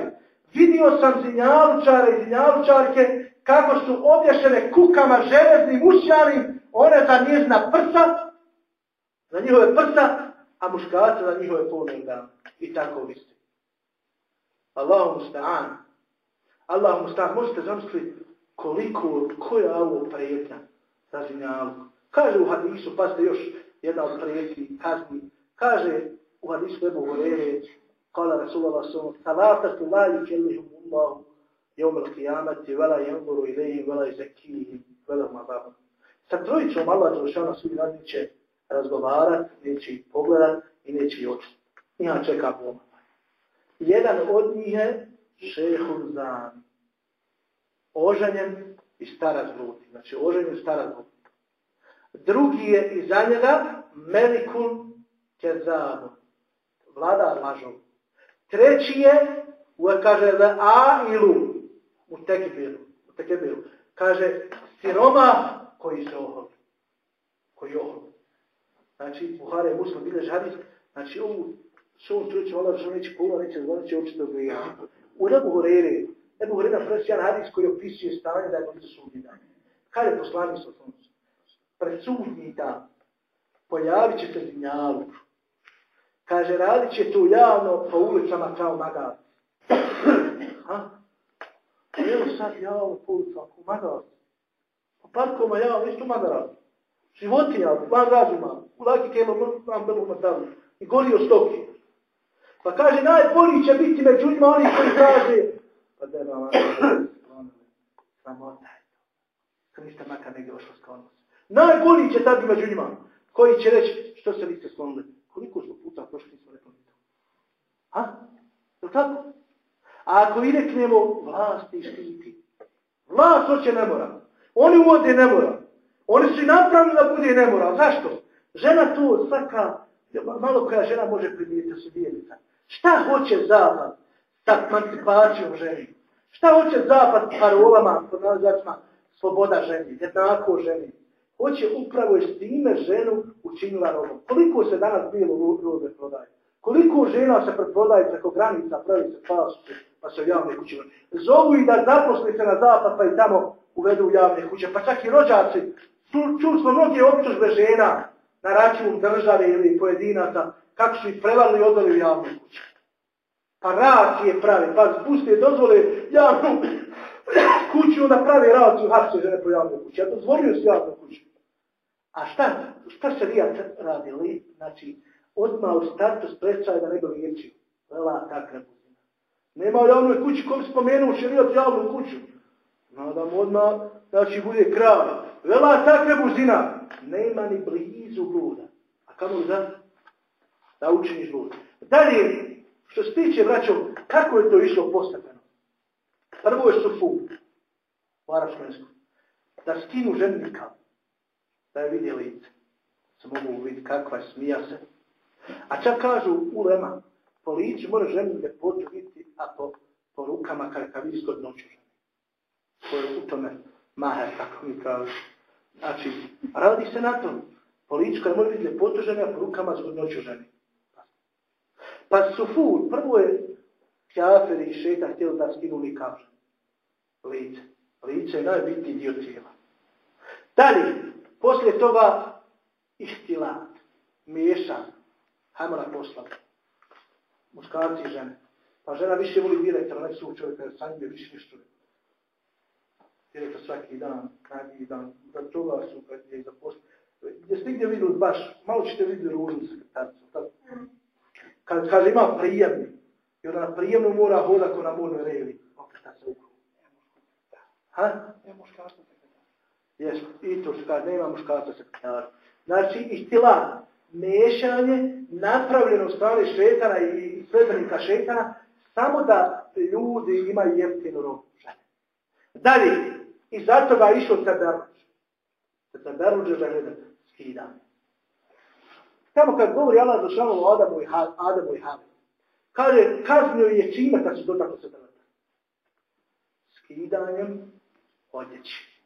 vidio sam zinjalučare i zinjalučarke kako su obješene kukama železnim usjanim, one za njezna prsa, za njihove prsa, a muškarce za njihove polne I tako visi. Allahu musta'an. Allahu musta'an. Možete zamisliti koliko, koja je ovo prijetna za Kaže u hadisu, pa ste još jedna od prijetni kazni. Kaže u hadisu Ebu Horere, kala Rasulullah sallam, salatatu la yukellihum Allahu jevm al-qiyamati, vela jenguru ilihim, vela izakihim, vela mababu. Sa trojicom Allah Đelšana svi radni će razgovarat, neće ih pogledat i neće ih očiti. Ima čeka Boma. Jedan od njih je šehun zan. Oženjen i stara zbruti. Znači oženjen i stara zbruti. Drugi je iza njega melikul kezabu. Vladar lažov. Treći je, uvek kaže da a ilu u tekibiru. U tekibiru. Kaže siroma koji se oholi. Koji oholi. Znači, Buhare Muslim bilježi hadis, znači ovu ovom čuću Allah neće pula, neće zva, neće očito grija. U Nebu Horere, Nebu Horere presi jedan hadis koji opisuje stanje da je to sudnji dan. Kada je poslanik sa suncu? Pred sudnji dan pojavit će se dinjalu. Kaže, radit će tu javno po ulicama kao magar. ha? Evo sad javno po ulicama kao magar. Po parkoma javno, isto magar. Životinja, van razuma, u laki kelo, vam bilo matavu. I gorio stoki. Pa kaže, najbolji će biti među njima oni koji kaže, pa da je vam (coughs) to. Kad niste makar negdje ošlo sklonost. Najbolji će tad među njima, koji će reći, što se niste sklonili? Koliko smo puta prošli smo rekli to? A? Je tako? A ako i reknemo, vlast i štiti. Vlast hoće ne mora. Oni uvode ne mora. Oni su i napravili da bude ne mora. Zašto? Žena to svaka, malo koja žena može primijetiti su vijenica. Šta hoće zapad sa emancipacijom ženi? Šta hoće zapad parolama, pod sloboda ženi, jednako ženi? Hoće upravo je s time ženu učinila robom. Koliko se danas bilo robe prodaje? Koliko žena se preprodaje preko granica, pravi se pasuće, pa se u javne kuće. Zovu i da zaposli se na zapad, pa i tamo uvedu u javne kuće. Pa čak i rođaci. Čuli smo mnoge optužbe žena na račun države ili pojedinaca kako su ih prevarili i odveli u javnu kuću. Pa racije prave, pa puste dozvole javnu (clears throat) kuću, onda prave raciju, hapse žene po javnoj kući. Ja dozvolio su javnu kuću. A šta, šta se rijat radili? Znači, odmah u startu sprečaj da ne bi liječi. Vela takva buzina. Nema u javnoj kući kom spomenuo šerijat javnu kuću. Nada mu odmah, znači, bude krav. Vela takva buzina. Nema ni blizu bluda. A kamo da? da učiniš blud. Dalje, što se tiče, braćom, kako je to išlo postepeno? Prvo je sufu, u arabskom Da skinu ženika, da je vidje lice. Se mogu vidjeti kakva je, smija se. A čak kažu u lema, po licu mora ženik da vidjeti, a po, po rukama vidi skod noću ženi. To u tome maher, kako mi kažu. Znači, radi se na tom. Po licu kada mora vidjeti ljepotu žene, a po rukama zbog noću ženi. Pa su fu, prvo je kjaferi i šeta htjeli da skinu nikavže. Lice. Lice je najbitniji dio tijela. Dalje, poslije toga istilat, miješan, hajmo na posla. Muškarci i žene. Pa žena više voli direktora, ne su čovjeka, jer sa njim više ništa. Direktor svaki dan, najbolji dan, da toga su kad je zaposliti. Jeste gdje vidjeli baš, malo ćete vidjeti tako? Kad kaže ima prijemni, i onda na prijemnu mora hoda ko na mornoj revi. Okreta se u Ha? Ne muškarca. Jes, i to što nema muškarca sekretara. Znači, istila, mešanje napravljeno u strane šetana i sredbenika šetana, samo da ljudi imaju jeftinu robu. Dalje, i zato ga išao teberluđ. Teberluđ je žene skidanje. Tamo kad govori Allah došao o Adamu i, Adamu i Havi, kaže, kaznio je čime kad su dotakli se drveta? Skidanjem odjeći.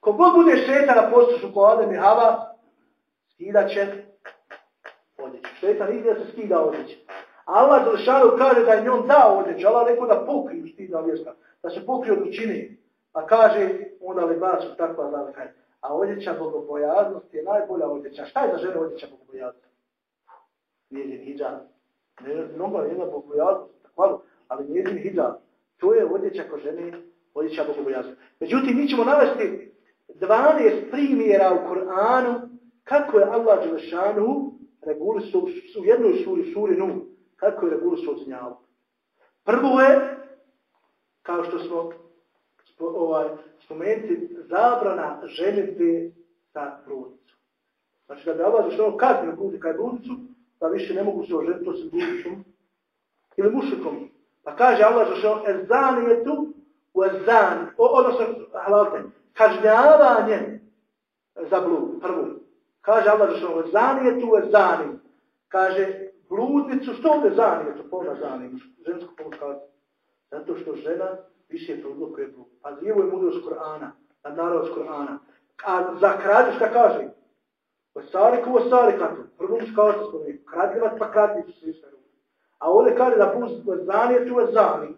Kogod bude šeta na postušu ko Adam i Hava, skidat će odjeću. Šetan ide da se skida odjeći. Allah Đelšanu kaže da je njom dao odjeću. Allah rekao da pokriju stida vješta. Da se pokriju od učine. Pa kaže, onda li basu takva zalika. A odjeća bogobojaznosti je najbolja odjeća. Šta je za žene odjeća bogobojaznosti? Njezin hijab. Mnogo je jedna bogobojaznost, hvala, ali njezin hijab. To je odjeća ko žene, odjeća bogobojaznosti. Međutim, mi ćemo navesti 12 primjera u Koranu kako je Allah Đelešanu regulisao u jednoj suri, suri Nu, kako je regulisao odzinjavu. Prvo je, kao što smo ovaj, spomenuti, zabrana ženitbe sa bludnicom. Znači da bi Allah Đelešanu kaznio bludi kaj bludnicu, da više ne mogu se oženiti to sa bludnicom ili mušikom. Pa kaže Allah Đelešanu, ezani je tu, u ezani, odnosno, halalte, kažnjavanje za blud, prvo. Kaže Allah Žešanovo, zani je tu, zani. Kaže, bludnicu, što ovdje zani je to, pona zani, žensko pomoškarstvo. Zato što žena više je koje blud. A zijevo je mudrost Korana, na narod Korana. A za krađu šta kaže? O sariku, o sarikatu. Prvo muškarstvo spomeni. Kradljivac pa kradljivac su isto A ovdje kaže da blud zani je tu, zani.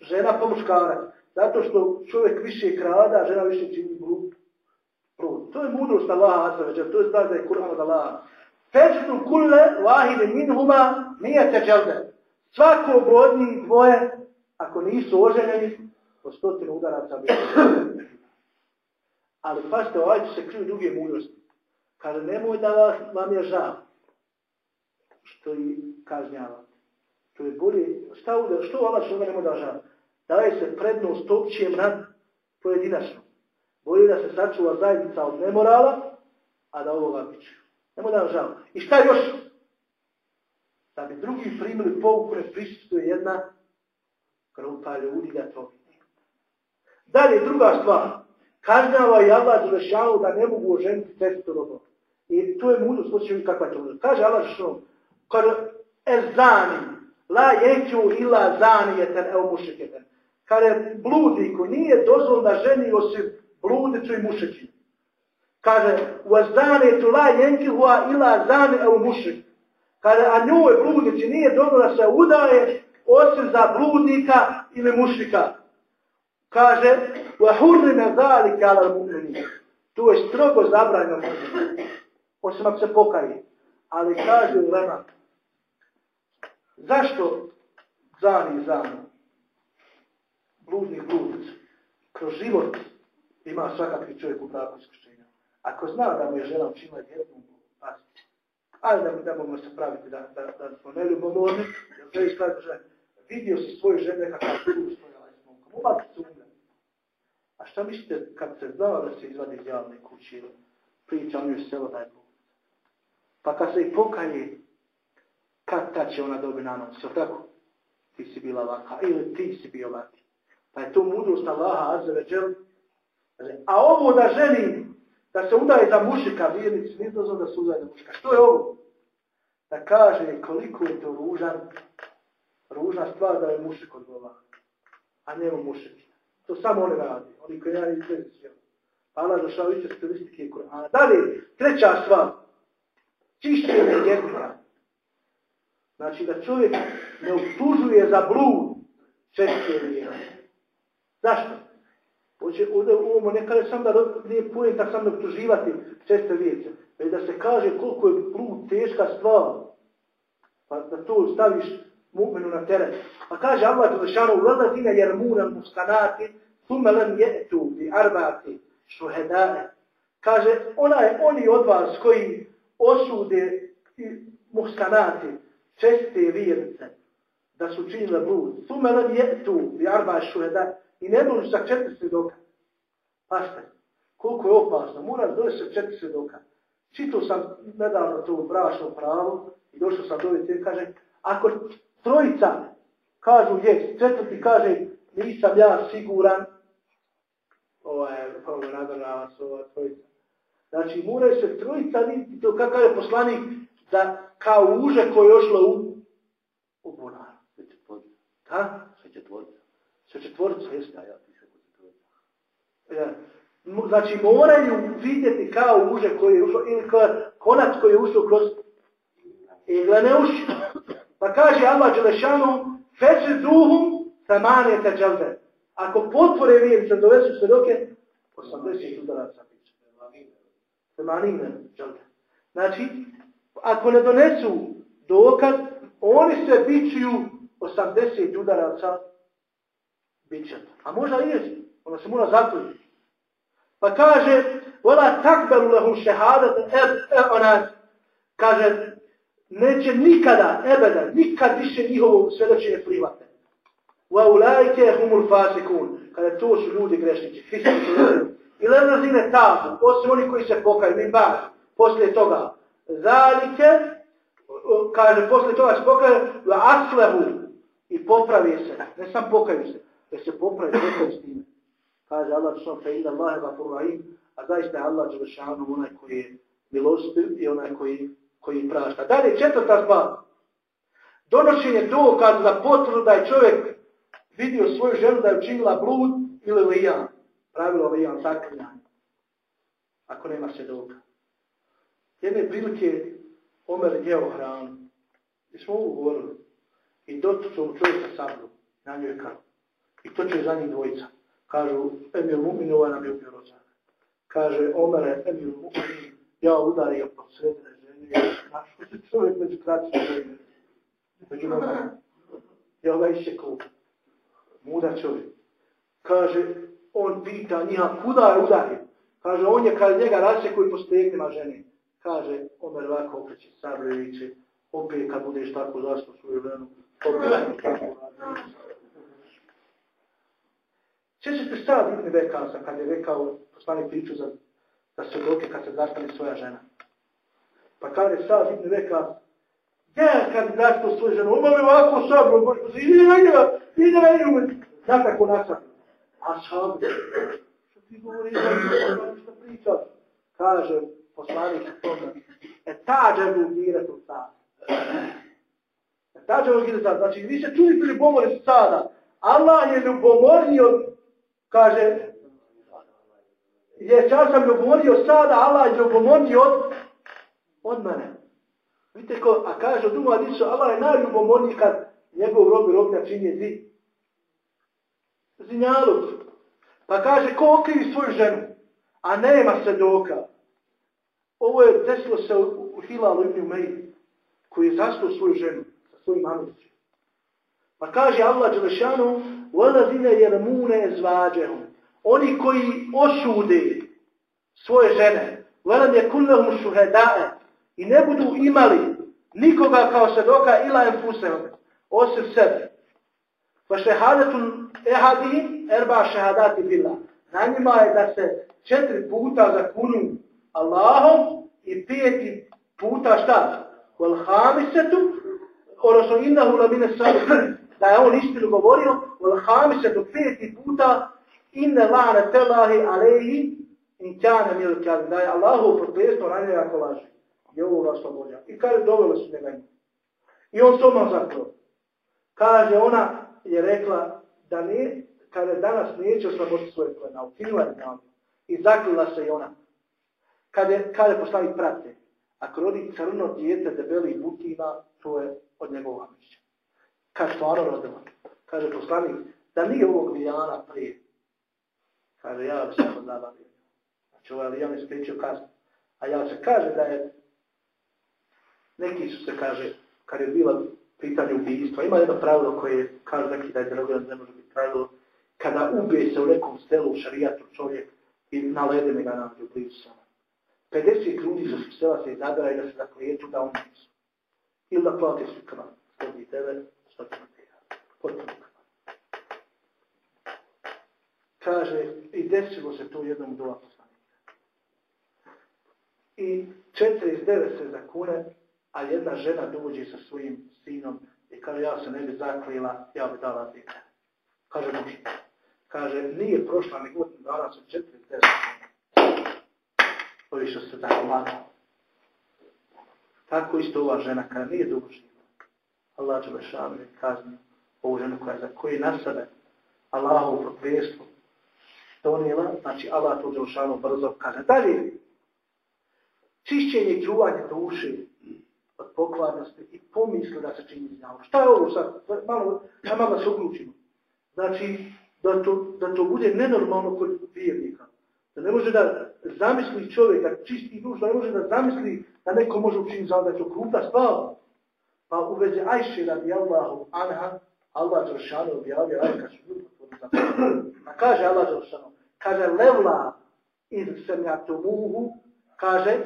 Žena pa muškarac. Zato što čovjek više krada, žena više čini blud. To je mudrost Allaha to je znak da je Kur'an od Allaha. Festu kulle vahide minhuma nije teđelde. Svako od njih dvoje, ako nisu oženjeni, po stotinu udaraca bi Ali pašte, ovaj se kriju druge mudrosti. Kaže, nemoj da vas, vam je žal što i kažnjava. To je bolje, šta udar, što Allah što nemoj da žal? Daje se prednost općijem nad pojedinačno. Bolje da se sačuva zajednica od nemorala, a da ovoga biću. Nemo da vam žao. I šta još? Da bi drugi primili pouku ne prisutuje jedna grupa ljudi da to Dalje, druga stvar. Kažnjava i Allah Đelešanu da ne mogu oženiti testu robom. I to je mudrost, slučaju kakva je to mudrost. Kaže Allah Đelešanu, kad zani, la jeću ila zani jeten evo mušiketen. Kada bludniku nije dozvoljeno da ženi osim bludicu i mušeći. Kaže, u tu la jenkihua ila zane u mušik. Kaže, a njoj bludici nije dobro da se udaje osim za bludnika ili mušika. Kaže, u hurrime zalike ala mu'mini. To je strogo zabranjeno Osim ako se pokaje. Ali kaže Lema, zašto zani zani? Bludnik bludicu. Kroz život ima svakakvi čovjek u pravu iskušenja. Ako zna da mu je žena učinila jednu pasti, ajde da, da možemo se praviti da, da, da smo neljubomorni, jer želiš kaže, vidio si svoju ženu kakav tu stojala s momkom, ubaci sumnja. A šta mislite kad se znao da se izvadi iz javne kuće priča o njoj selo daj Bog? Pa kad se i pokaje, kad ta će ona dobi na noć, tako? Ti si bila ovaka, ili ti si bio ovaki. Pa je to mudrost Allaha, azza veđel, a ovo da ženi da se udaje za mušika, vjernici, nije da se udaje za mušika. Što je ovo? Da kaže koliko je to ružan, ružna stvar da je mušik odgovara, a ne mušik. To samo oni radi, oni koji radi iz Pa Allah došao iće stilistike Kur'ana. Dalje, treća stvar, čišćenje jezika. Znači da čovjek ne utužuje za blud češće vjera. Zašto? Hoće ovdje u ovom ne kaže sam da nije pojenta sam da optuživati česte vijece, već da se kaže koliko je blud teška stvar, pa da to staviš mu'minu na teren. Pa kaže Allah Đelešanu, وَلَذِينَ يَرْمُونَ الْمُسْكَنَاتِ ثُمَّ لَمْ يَأْتُوا بِأَرْبَعَةِ شُهَدَاءَ Kaže, ona je oni od vas koji osude muhskanati, česte vjernice, da su činile blud. ثُمَّ لَمْ يَأْتُوا بِأَرْبَعَ شُهَدَاءَ I ne dođu sa četiri svjedoka. Pašte, koliko je opasno. Mora doći sa četiri svjedoka. Čitao sam nedavno to u brašnom pravu i došao sam do ove kaže, ako trojica kažu jes, četvrti kaže, nisam ja siguran, ovo nadržava se ova trojica. Znači, moraju se trojica vidjeti to kakav je poslanik da kao uže koje je ošlo u, u bunar. Sve četvorica. Ha? Sve četvorica. Sve četvorica, jeste, ja pišem četvorica. Znači, moraju vidjeti kao uže koji je ušlo, ili konac koji je ušao kroz iglene uši. Pa kaže Allah Đelešanu, feče duhum samane teđalde. Ako potvore vjernice dovesu svjedoke, 80 udaraca biće. Temanine, Znači, ako ne donesu dokaz, oni se bićuju 80 udaraca biće. A možda i jesu. Ona se mora zaključiti. Pa kaže, vola takberu lehu šehadat, e, e, ona, kaže, neće nikada, ebeda, nikad više njihovo svjedočenje. Wa ulajke humul fasikun. Kada to su ljudi grešnici. I levrazine tabu, osim oni koji se pokaju, mi bar, poslije toga. Zalike, kaže, poslije toga se pokaju, la aslehu, i popravi se. Ne sam pokaju se, jer se popravi, popravi s time. Kaže Allah, što fe ila Allahe a zaista je Allah Đelešanu onaj koji je milostiv i onaj koji, koji prašta. Dalje, četvrta stvar. Donošenje dokaza za potvrdu da je čovjek vidio svoju ženu da je učinila blud ili lijan. Pravilo lijan, zaklinjanje. Ako nema se doka. Jedne prilike Omer jeo hranu. I smo ovo govorili. I dotucao čovjeka sabru. Na njoj. I to će za njih dvojica. Kažu, Emir Mumin, ovaj nam je ubio. Kaže, Omere, Emir Mumin, ja udario po sredine Znaš, se čovjek među kraći žene. Među nama. Ja ga iščekao muda čovjek. Kaže, on pita njiha, kuda je? Kaže, on je kad njega rače koji postegnima ženi. Kaže, Omer ovako okreće Sabreviće, opet kad budeš tako zašto svoju ženu, opet tako Sjećate šta Ibn Bekasa kad je rekao, poslani priču za, za svjedoke kad se zastane svoja žena. Pa kaže sad Ibn Bekas, ja kad zašto svoju ženu, on me ovako sabro, ide na njega, ide na njega, Znate kako nasad? A sad, što ti govoriš, što pričaš? Kaže poslanik tome, e tađe mu giretu sad. E tađe mu giretu sad. Znači, vi se čuli ljubomore sada. Allah je ljubomornio, kaže, je čas sam ljubomornio sada, Allah je ljubomornio od, od mene. Vidite ko, a kaže u drugom Adisu, Allah je najljubomorniji kad njegov rob i robnja čini zid zinjaluk. Pa kaže, ko okrivi svoju ženu, a nema se doka. Ovo je desilo se u, u Hilalu ibn Umeji, koji je zastao svoju ženu sa svojim amilicom. Pa kaže Allah Đelešanu, وَلَذِنَ يَرْمُونَ zvađehum. Oni koji osude svoje žene, وَلَمْ يَكُلَّهُمْ شُهَدَاءَ i ne budu imali nikoga kao svedoka ila enfusehom, osim sebe. Pa šehadetu ehadihim erba šehadati billah. Na njima je da se četiri puta zakunu Allahom i peti puta šta? Wal hamisetu, odnosno innahu la mine da je on istinu govorio, wal hamisetu peti puta inne la'ne telahi alehi in kjane mil kjane, da je Allahu proklijestvo na njega ako laži. Ovo ga oslobođa. I kaže, doveli su njega I on se odmah zaklao. Kaže, ona je rekla, da ne, kada danas neće osloboditi svoje plena, ukinula je nam i zaklila se i ona. Kada, kada postavi prate, ako rodi crno dijete debeli butina, to je od njegova mišća. Kad stvarno rodila, kaže poslanik, da nije ovog Lijana prije. Kaže, ja bi se odala Znači, ovaj Lijan je spriječio. A ja se kaže da je, neki su se kaže, kad je bila pitanje ubijstva, ima jedno pravilo koje kaže neki da je ne može pravilo, kada ubije se u nekom stelu u šarijatu čovjek i na ledene ga nađe u sama. 50 ljudi za sela se izabira i da se zaklijetu da umicu. Ili da plati su krvan. Spodni tebe, što će ti Potpuno krvan. Kaže, i desilo se to jednom dola poslanika. I 49 se zakune, a jedna žena dođe sa svojim sinom i kaže, ja se ne bi zaklila, ja bi dala dite. Kaže može. Kaže, nije prošla ni godinu dana sa četiri deset. Ovi što se tako lagao. Tako isto ova žena kada nije dugo živjela. Allah će lešavno kazni ovu ženu koja za koji na sebe Allahovu proklijestvo donijela, znači Allah to brzo kaže. Dalje, čišćenje i čuvanje duše od pokvarnosti i pomisli da se čini znamo. Šta je ovo sad? Malo, ja malo se uključimo. Znači, da to, da to bude nenormalno kod vjernika. Da ne može da zamisli čovjek, da čisti duš, da ne može da zamisli da neko može učiniti za da je to stvar. Pa u vezi Ajše radi Allahu anha, Allah Đelšanu objavio ajka Pa kaže Allah Đelšanu, kaže levla iz semjatumuhu, kaže,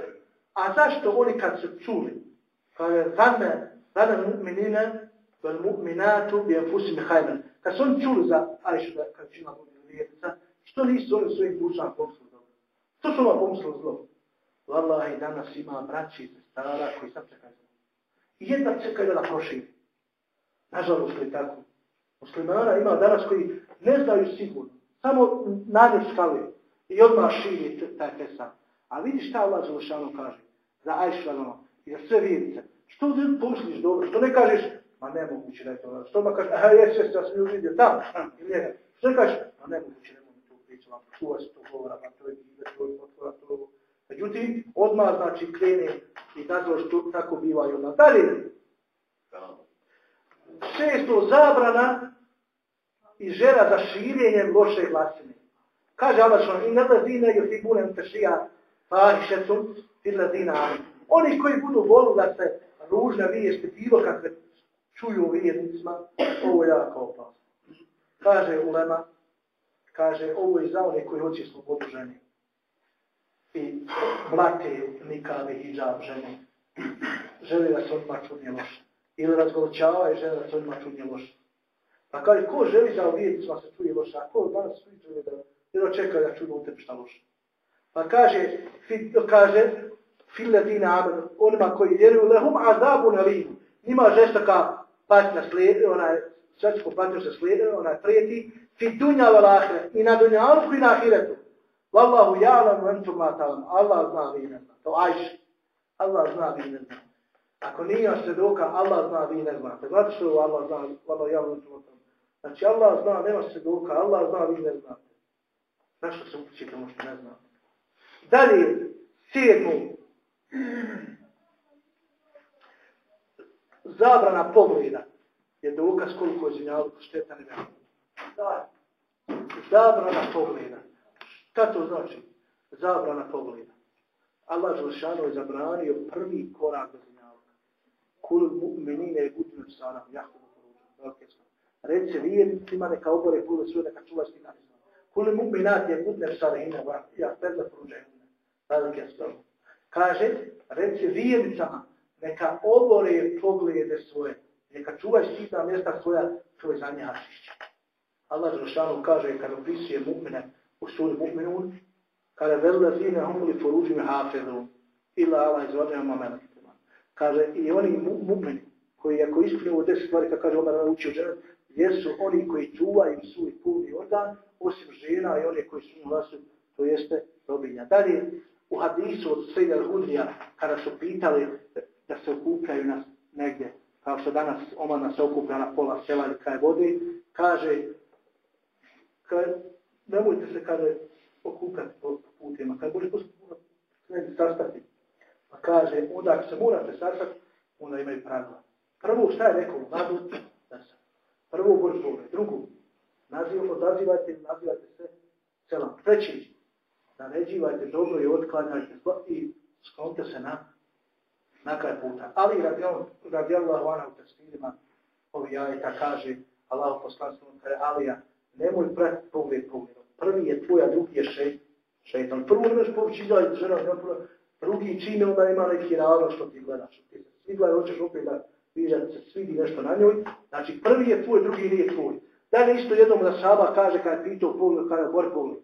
a zašto oni kad su čuli, zane, zane mu'minine, vel mu'minatu bi enfusim hajmen. Kad su oni čuli za Ajšu, da kad čina bude lijetica, što nisu oni svojim dušama pomislili dobro? Što su vam pomislili zlo? Wallahi, danas ima braći i stara koji sam čekaju. I jedna čekaju da proširi. Nažalost je tako. Muslimana ima danas koji ne znaju sigurno. Samo nadje skali. I odmah širi taj pesan. A vidi šta Allah Zulušanu kaže. Za Ajšanu za sve vjernice. Što ti pomisliš dobro? Što ne kažeš? Ma nemoguće da je to. Što ma kažeš? Aha, jes, jes, ja sam ju vidio tamo. Ili. Što ne kažeš? Ma nemoguće, ne mogu to pričati. Čuva se to govora, pa to je to je to, to je Međutim, odmah znači krene i zato što tako biva i odmah. Dalje. Šesto zabrana i žela za širenjem loše glasine. Kaže Allah što i nadazine i figuren tešija fahišetum filadina Oni koji budu volili da se ružne vijesti bilo kakve čuju vijednicima, ovo je jako opasno. Kaže Ulema, kaže ovo je za one koji hoće slobodu ženi i blate nikave hijab žene. Žele da se odmah čudnje loše. Ili razgoločavaju žele da se odmah čudnje loše. Pa kaže, ko želi da u vijedicima se čuje loše, a ko danas svi žele da jedno čeka da čuju u tebi šta loše. Pa kaže, kaže, filadina amen, onima koji vjeruju, lehum azabu na limu. Nima žestoka patnja slijedi, onaj, svetsko patnju se slijedi, onaj prijeti, fi dunja valahre, i na dunjalku i na ahiretu. Wallahu ja'lamu entum ma ta'lam. Allah zna vi ne zna. To ajš. Allah zna vi ne zna. Ako nije svjedoka, Allah zna vi ne znate. Znate što je Allah zna? Wallahu ja'lamu entum ma ta'lam. Znači Allah zna, nema svjedoka, Allah zna vi ne znate. Zašto se upućite ono što ne znate? Dalje, sedmu. (clears throat) Zabrana pogleda je dokaz koliko je zinjavno šteta ne Zabrana pogleda. Šta to znači? Zabrana pogleda. Allah Želšano je zabranio prvi korak do zinjavka. Kul mu'minine gudnu sana, jahtu do Reci vijednicima neka obore kule sve neka čuva stina. Kul mu'minat je gudne sana ina, jahtu do pruža. Kaže, reci vijednicama neka obore poglede svoje. Neka čuvaj stina mjesta svoja, je za njačišće. Allah Želšano kaže kad opisuje mu'mine, u suri mu'minun, kada velazine hum li furuđim hafidun, ila Allah izvađaju mamelakitima. Kaže, i oni mu'mini, koji ako ispunju u deset stvari, kako kaže Omer naučio žene, jesu oni koji čuvaju svoj puni organ, osim žena i oni koji su u to jeste robinja. Dalje, u hadisu od Sejda Hudrija, kada su pitali da se okupljaju nas negdje, kao što danas Oman se okuplja na pola sela ili kaj vode, kaže, kaže nemojte se kada okupati po putima, kada bude postupuno negdje sastati. Pa kaže, onda ako se morate sastati, onda imaju pravila. Prvo šta je rekao, se. Prvo Boga, drugo, nazivamo, odazivajte, nazivajte se selam. Treći, naređivajte dobro i otklanjajte i sklonite se na na kraj puta. Ali radi, Allahu ana u testirima, ovi jajeta kaže, Allah poslanstvo, kaže Alija, nemoj pratiti pogled pogledom. Prvi je tvoj, a drugi je šeit, šeitan. Prvo nemaš povući i žena, drugi čime onda ima neki razlog što ti gledaš. Ti se svi gledaj, hoćeš opet da vidiš da se svidi nešto na njoj. Znači prvi je tvoj, drugi nije tvoj. Dalje isto jednom da šaba kaže kad je pitao pogled, kada je bor pogled.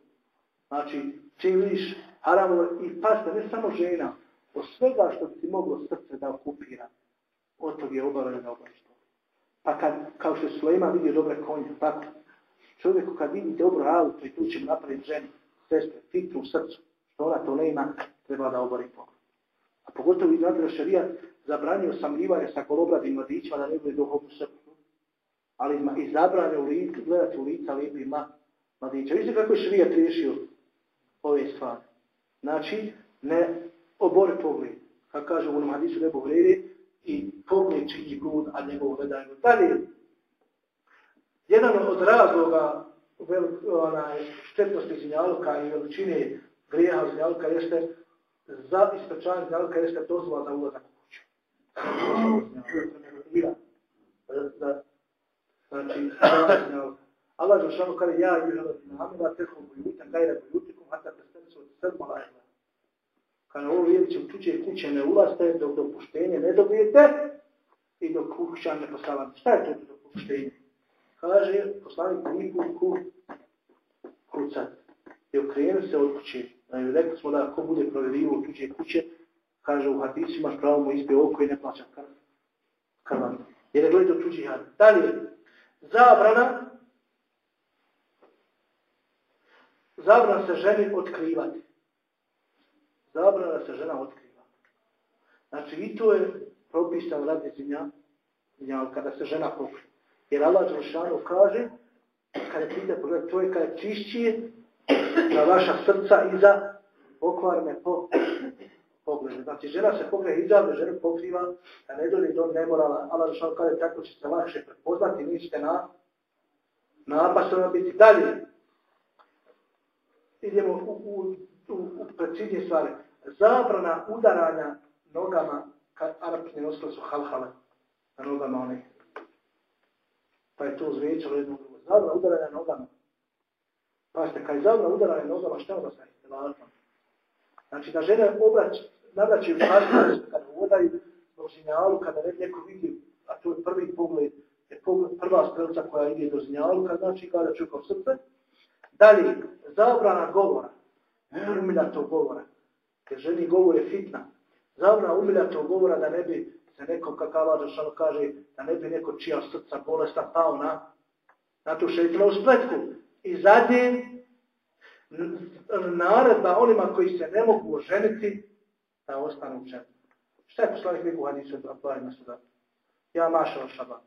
Znači, čim vidiš haramo i pasta, ne samo žena, od svega što ti moglo srce da okupira, od tog je obavljeno da Pa kad, kao što je Sulejman vidio dobre konje, tako, Čovjeku kad vidi dobro auto i tu će mu napraviti ženi, sestre, fitru u srcu, što ona to nema, treba da obori pogled. A pogotovo i nadra šarija zabranio sam livanje sa kolobradnim mladićima da ne bude duhovnu srcu. Ali i zabranio u licu, gledati u lica lijepih mladića. Vidite kako je šarija riješio ove stvari. Znači, ne obori pogled. Kako kaže u onom hadisu nebo vredi, i pogled čini blud, a njegovo gledanje. Dalje, Jedan od razloga vel, onaj, štetnosti zinjaluka i veličine grijeha zinjaluka jeste za isprečavanje zinjaluka jeste dozvola za ulazak u kuću. Znači, Allah Žešanu kaže, ja i žele dinamila, tehom bujutan, gajra bujutikum, hata prstencu od sedma lajla. Kada ovo vidjet u tuđe kuće ne ulaste, dok dopuštenje ne dobijete i dok kuća ne postavate. Šta je to dopuštenje? Kaže, poslanik niku ku kucat. I okrenu se od kuće. Znači, rekli smo da ako bude provjerivo u tuđe kuće, kaže u hadisu imaš pravo mu izbije oko i ne plaća. Jer je gledao tuđi. Dalje, zabrana zabrana se ženi otkrivati. Zabrana se žena otkriva. Znači i to je propisan radi zinja, kada se žena pokrije. Jer Allah Đelšanu kaže, kada pita pogled, to je kada čišći na vaša srca iza pokvarne po, poglede. Znači žena se pokrije iza, žena pokriva, da ne dođe do nemorala. Allah Đelšanu kaže, tako će se lakše prepoznati, nište na napasno biti dalje. Idemo u, u u, u preciznije stvari. Zabrana udaranja nogama, kad Arapi ne su halhale na nogama. Pa je to zvećalo jedno drugo. Zabrana udaranja nogama. Pazite, kad je zabrana udaranja nogama, šta onda sa istilatom? Znači da žene obrać, navraćaju pažnju kada uvodaju do zinjalu, kada ne neko vidi, a to je prvi pogled, je pogled, prva strelca koja ide do zinjalu, kad znači kada čuka srce. Dalje, zabrana govora to govora. Jer ženi govor je fitna. Zavna to govora da ne bi se neko, kako Allah kaže, da ne bi neko čija srca bolesta pao na, na tu šeitnu spletku. I zadnje, naredba onima koji se ne mogu oženiti, da ostanu u. Šta je poslanik Miku Hadisu od Abdullah sada? Ja mašao šaba.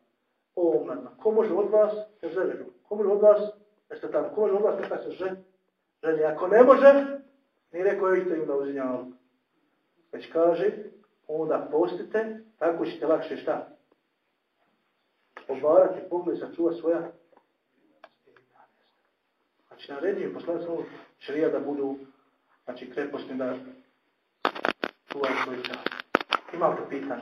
O mladna, ko može od vas se želiti? Ko može od vas, jeste tamo, ko može od vas neka se ženi? ženi? Ako ne može, nije rekao je isto da uzinjavu. Već kaže, onda postite, tako ćete lakše šta? Obarati pogled, sačuva svoja Znači, naredio poslanik samo šrija da budu znači, krepostni da čuvaju svoj čas. Ima pitanje?